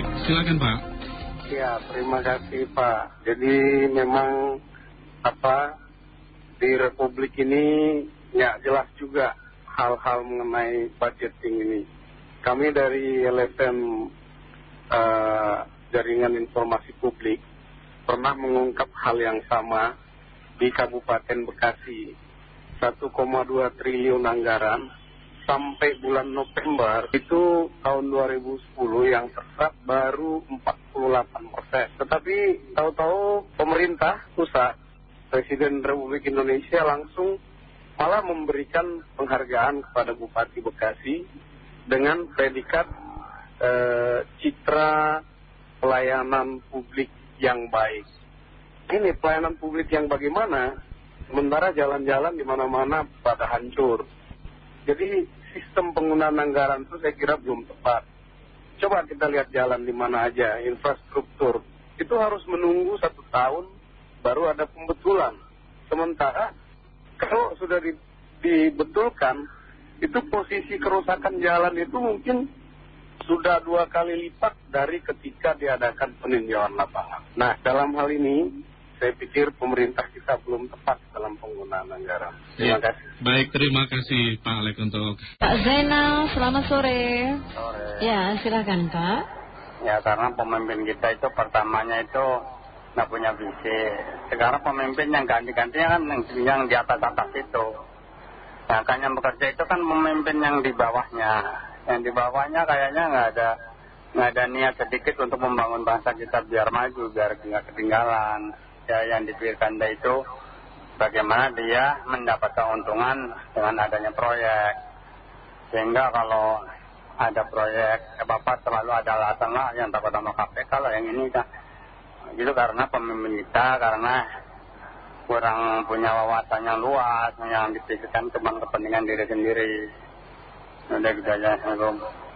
Baik, silakan Pak. Ya, terima kasih Pak. Jadi memang apa di Republik ini nggak jelas juga hal-hal mengenai budgeting ini. Kami dari LSM eh, Jaringan Informasi Publik pernah mengungkap hal yang sama di Kabupaten Bekasi. 1,2 triliun anggaran sampai bulan November itu tahun 2010 yang terserap baru 48 persen. Tetapi tahu-tahu pemerintah pusat, Presiden Republik Indonesia langsung malah memberikan penghargaan kepada Bupati Bekasi dengan predikat eh, citra pelayanan publik yang baik. Ini pelayanan publik yang bagaimana? Sementara jalan-jalan di mana-mana pada hancur. Jadi sistem penggunaan anggaran itu saya kira belum tepat. Coba kita lihat jalan di mana aja, infrastruktur. Itu harus menunggu satu tahun baru ada pembetulan. Sementara kalau sudah dibetulkan, itu posisi kerusakan jalan itu mungkin sudah dua kali lipat dari ketika diadakan peninjauan lapangan. Nah, dalam hal ini saya pikir pemerintah kita belum tepat dalam penggunaan anggaran. Terima Ya. kasih. Baik, terima kasih Pak Alek untuk Pak Zainal, selamat sore. Sore. Ya, silakan Pak. Ya karena pemimpin kita itu pertamanya itu nggak punya visi. Sekarang pemimpin yang ganti-gantinya kan yang, yang di atas-atas itu. Nah kan yang bekerja itu kan pemimpin yang di bawahnya. Yang di bawahnya kayaknya nggak ada nggak ada niat sedikit untuk membangun bangsa kita biar maju, biar nggak ketinggalan. Ya yang dipikirkan dia itu bagaimana dia mendapat keuntungan dengan adanya proyek. Sehingga kalau ada proyek apa-apa selalu ada alasan lah yang takut sama KPK lah yang ini kan. Gitu karena pemimpin kita karena kurang punya wawasan yang luas yang dipikirkan cuma kepentingan diri sendiri. Udah gitu aja. Assalamualaikum.